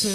是